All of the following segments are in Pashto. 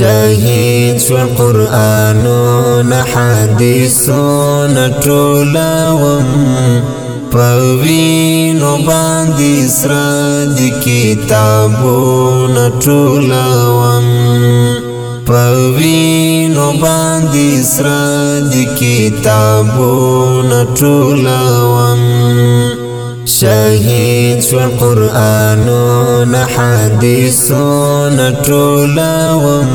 شهید شو قرآنو نه حدیثو نه ټولوم پوینو باندې سره د کتابو نه ټولوم پوینو باندې سره د کتابو نه ټولوم شهید شو قرآنون حدیثون ټولوم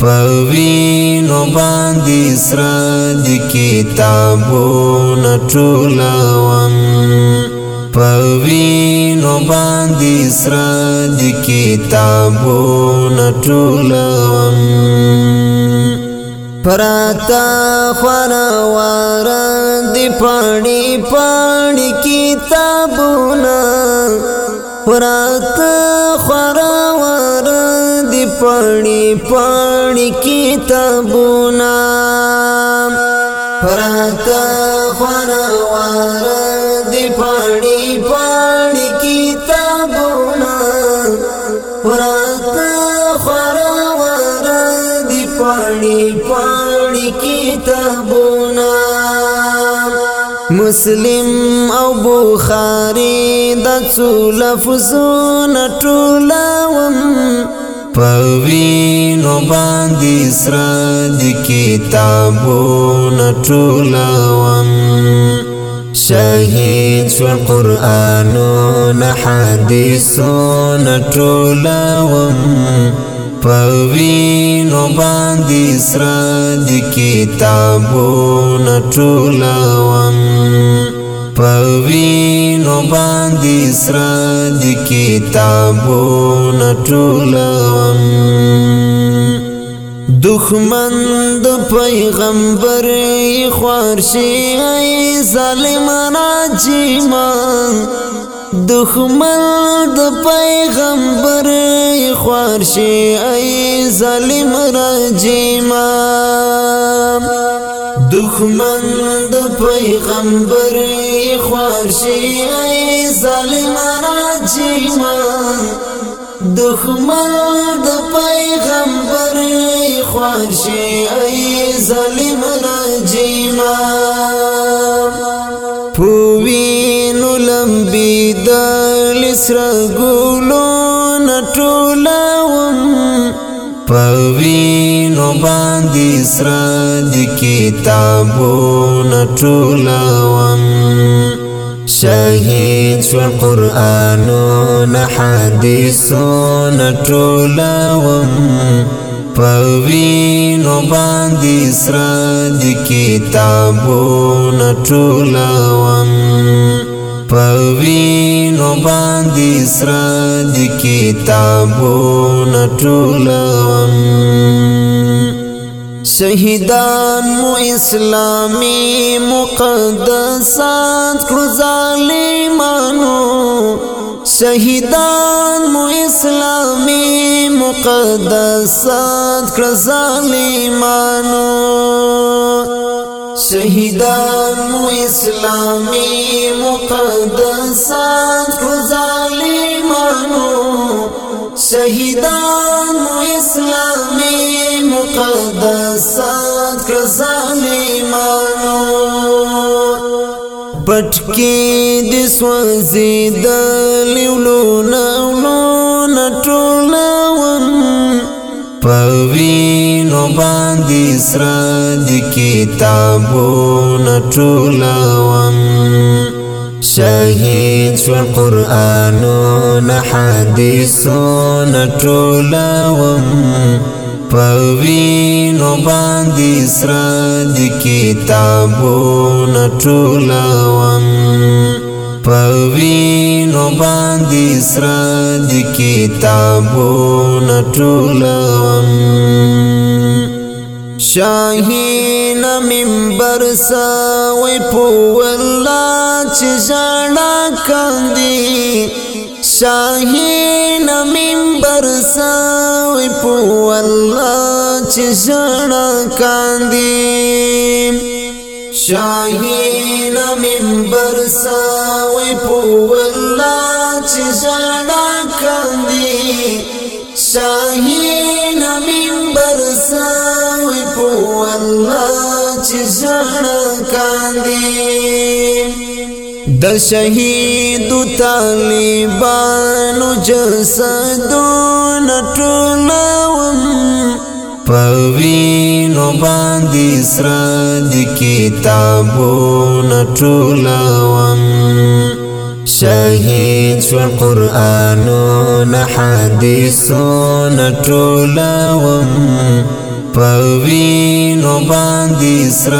پوینو باندې سره د کتابونه ټولوم پوینو باندې سره د کتابونه ټولوم پراتا خوارواران دی پاڑی پاڑی کتابونا پراتا خوارواران دی پاڑی پاڑی کتابونا مسلم او بخاری د څو لفظونه ټولوم پوینو باندې سر د کتابونه ټولوم شهید شو قرآنونه حدیثونه ټولوم پوینو باندې سر د کتابونو ټولوم پوینو باندې سر د کتابونو ټولوم دخمن د پیغمبر خوارشي ظالمانه جیمان دخمن د پیغمبر خوار شي ای ظالم رجیما دخمن د پیغمبر خوار شي ای ظالم رجیما دخمن د پیغمبر خوار شي ای ظالم رجیما سره ګلو نټولوم پوینو باندې سره د کتابو نټولوم شهید شو قرآنو نه حدیثو نټولوم پوینو باندې سره د کتابو نټولوم پوینو باندې سر د کتابونو ټولوم شهیدان مو اسلامي مقدسات کړو ظالمانو شهیدان مو اسلامي مقدسات کړو ظالمانو شهیدانو اسلامی مقدسات ظالمانو شهیدانو اسلامی مقدسات ظالمانو پټکی د سوځي د لیولو نو نټولون پوی باندې سره د کتابونه ټولوم شهید شو قرآنونه حدیثونه ټولوم پوینو باندې سره د کتابونه ټولوم پوینو باندې سره د کتابونه ټولوم شاهین منبر ساوي په والله چې ځاړه کاندي شاهین منبر ساوي په والله چې ځاړه کاندي شاهین منبر ساوي په والله چې ځاړه کاندي شاهین منبر ساوي پو الله چې زړه کاندي د شهید طالبانو جسدونه ټولوم پوینو باندې سر د کتابونه ټولوم شهید شو قرآنو نه حدیثو نه ټولوم پوینو باندې سر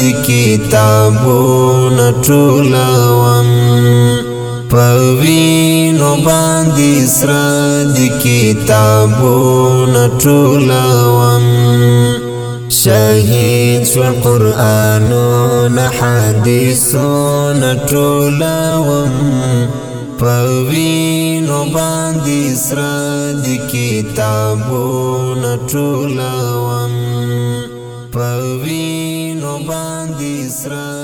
د کتابونو ټولوم پوینو باندې سر د کتابونو ټولوم شهید شو قرآنو نه حدیثو نه ټولوم پوینو باندې سر د کتابونو ټولوم پوینو باندې سر